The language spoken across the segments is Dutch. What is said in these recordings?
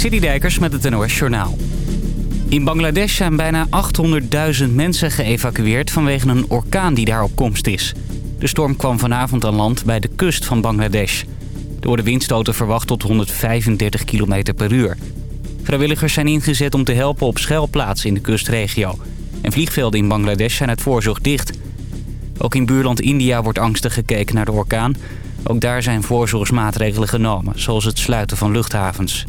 Citydijkers met het NOS Journaal. In Bangladesh zijn bijna 800.000 mensen geëvacueerd vanwege een orkaan die daar op komst is. De storm kwam vanavond aan land bij de kust van Bangladesh. Er worden windstoten verwacht tot 135 km per uur. Vrijwilligers zijn ingezet om te helpen op schuilplaatsen in de kustregio. En vliegvelden in Bangladesh zijn uit voorzorg dicht. Ook in buurland India wordt angstig gekeken naar de orkaan. Ook daar zijn voorzorgsmaatregelen genomen, zoals het sluiten van luchthavens.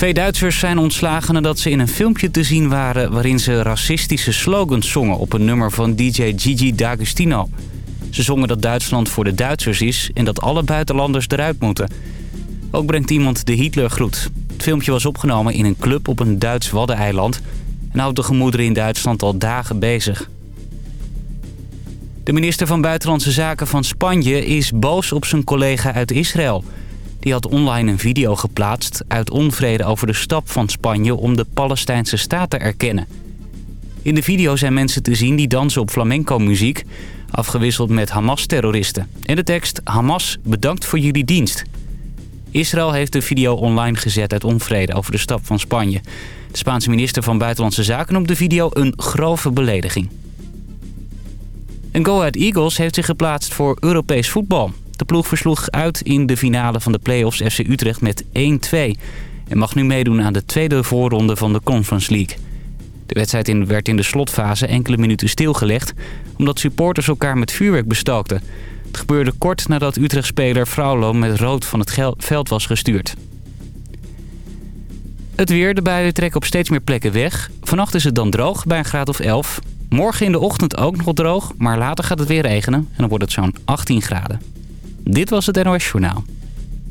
Twee Duitsers zijn ontslagen nadat ze in een filmpje te zien waren... waarin ze racistische slogans zongen op een nummer van DJ Gigi D'Agostino. Ze zongen dat Duitsland voor de Duitsers is en dat alle buitenlanders eruit moeten. Ook brengt iemand de Hitlergroet. Het filmpje was opgenomen in een club op een Duits waddeneiland... en houdt de gemoederen in Duitsland al dagen bezig. De minister van Buitenlandse Zaken van Spanje is boos op zijn collega uit Israël... Die had online een video geplaatst uit onvrede over de stap van Spanje om de Palestijnse staat te erkennen. In de video zijn mensen te zien die dansen op flamenco-muziek, afgewisseld met Hamas-terroristen. En de tekst Hamas bedankt voor jullie dienst. Israël heeft de video online gezet uit onvrede over de stap van Spanje. De Spaanse minister van Buitenlandse Zaken noemt de video een grove belediging. En Go Ahead Eagles heeft zich geplaatst voor Europees voetbal. De ploeg versloeg uit in de finale van de play-offs FC Utrecht met 1-2. En mag nu meedoen aan de tweede voorronde van de Conference League. De wedstrijd werd in de slotfase enkele minuten stilgelegd... omdat supporters elkaar met vuurwerk bestookten. Het gebeurde kort nadat Utrecht-speler Fraulo met rood van het veld was gestuurd. Het weer, de buien trekken op steeds meer plekken weg. Vannacht is het dan droog bij een graad of 11. Morgen in de ochtend ook nog droog, maar later gaat het weer regenen en dan wordt het zo'n 18 graden. Dit was het NOS Journaal.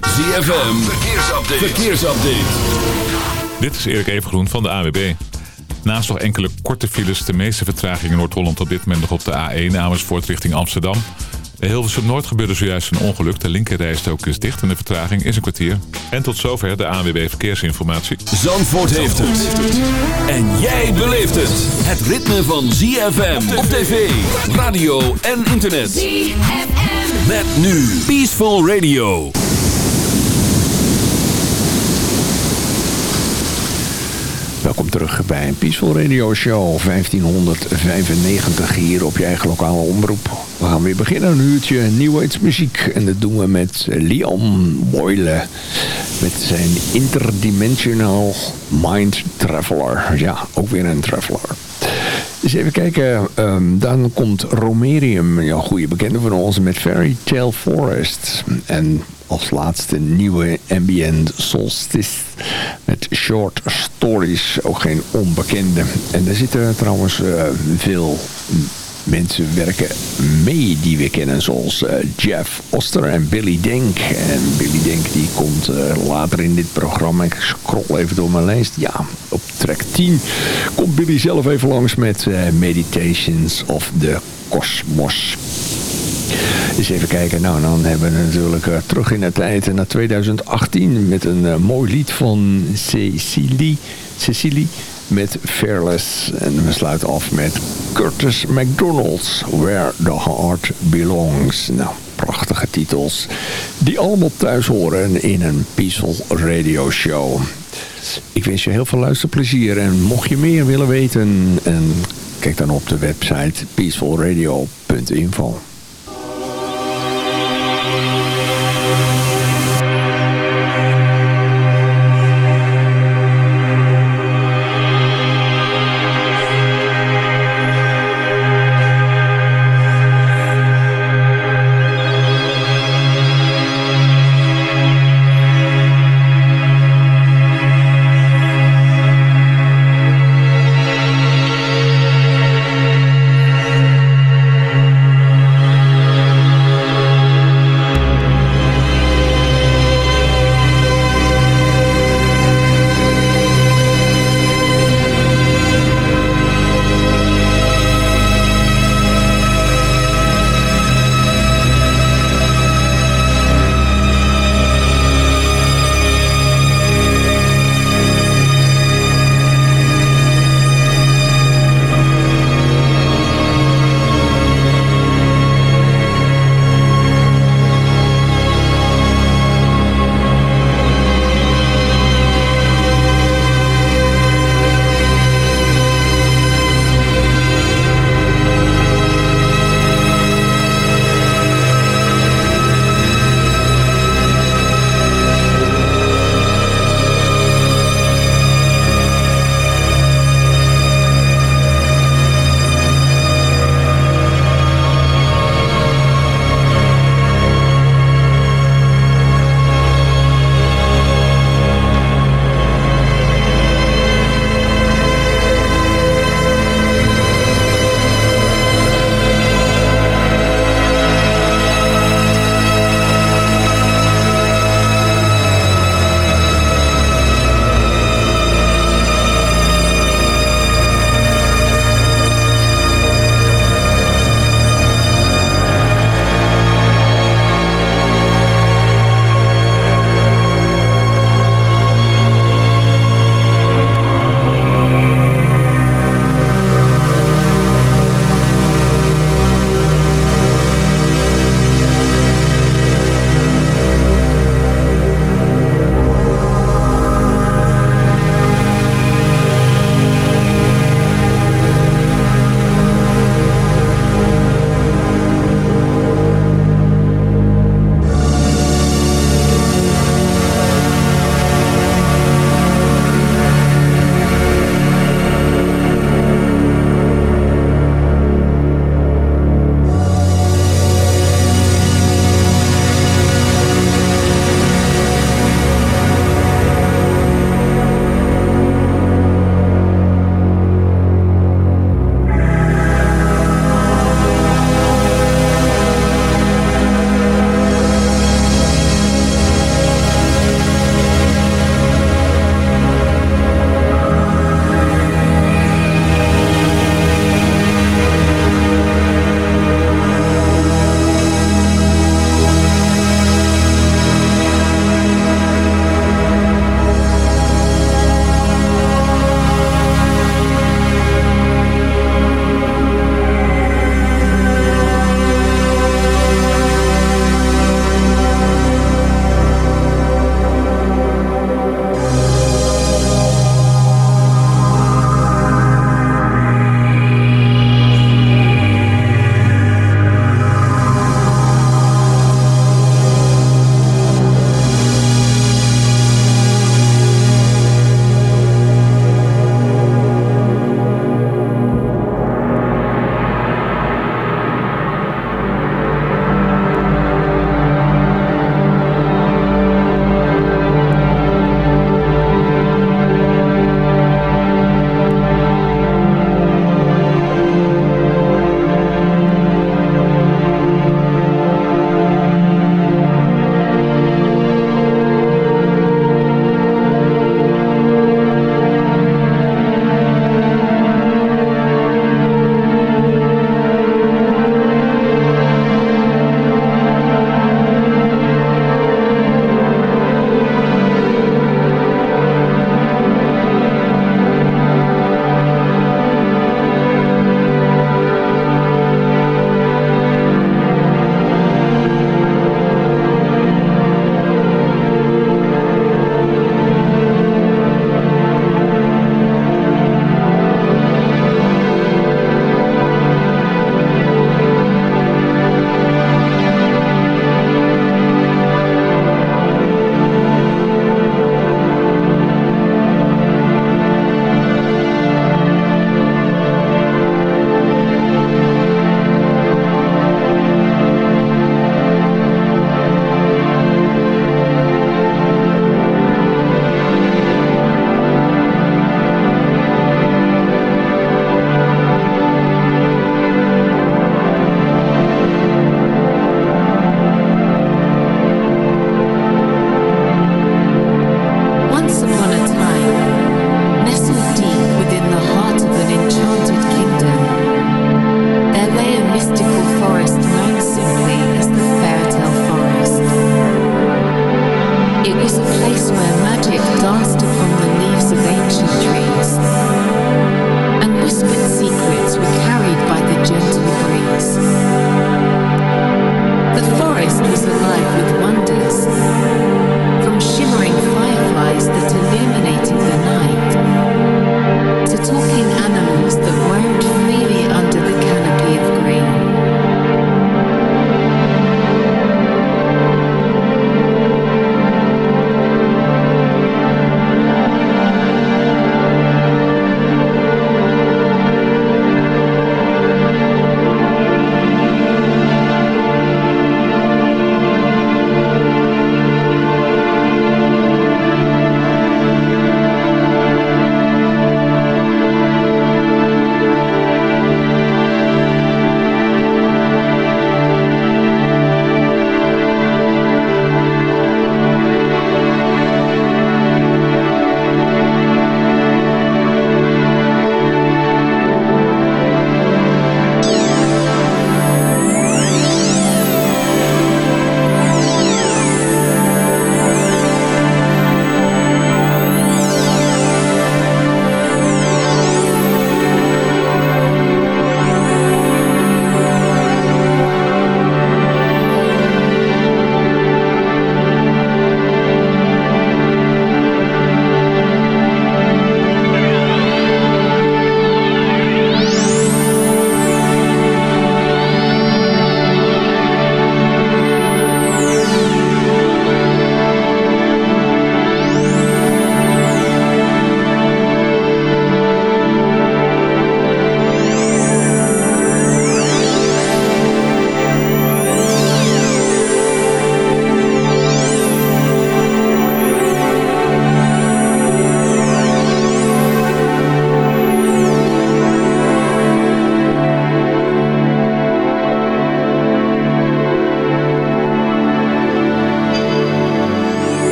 ZFM, verkeersupdate. verkeersupdate. Dit is Erik Evengroen van de AWB. Naast nog enkele korte files, de meeste vertragingen in Noord-Holland op dit moment nog op de A1 Amersfoort richting Amsterdam. Bij Hilversum Noord gebeurde zojuist een ongeluk. De linkerrijstrook is dicht en de vertraging is een kwartier. En tot zover de ANWB Verkeersinformatie. Zandvoort heeft het. En jij beleeft het. Het ritme van ZFM op tv, radio en internet. ZFM. Met nu Peaceful Radio. Welkom terug bij een Peaceful Radio Show 1595 hier op je eigen lokale omroep. We gaan weer beginnen, een uurtje New Age muziek. En dat doen we met Leon Boyle. Met zijn Interdimensional Mind Traveler. Ja, ook weer een traveler. Dus even kijken, um, dan komt Romerium, een goede bekende van ons, met Fairy Tale Forest. En als laatste nieuwe ambient solstice met short stories, ook geen onbekende. En daar zitten trouwens uh, veel mensen werken mee die we kennen. Zoals uh, Jeff Oster en Billy Denk. En Billy Denk die komt uh, later in dit programma. Ik scroll even door mijn lijst. Ja, op track 10 komt Billy zelf even langs met uh, Meditations of the Cosmos. Dus even kijken. Nou, dan hebben we natuurlijk terug in de tijd naar 2018 met een mooi lied van Cecilie. Cecilie met Fearless. En we sluiten af met Curtis McDonald's, Where the Heart Belongs. Nou, prachtige titels die allemaal thuis horen in een Peaceful Radio Show. Ik wens je heel veel luisterplezier en mocht je meer willen weten... En kijk dan op de website peacefulradio.info.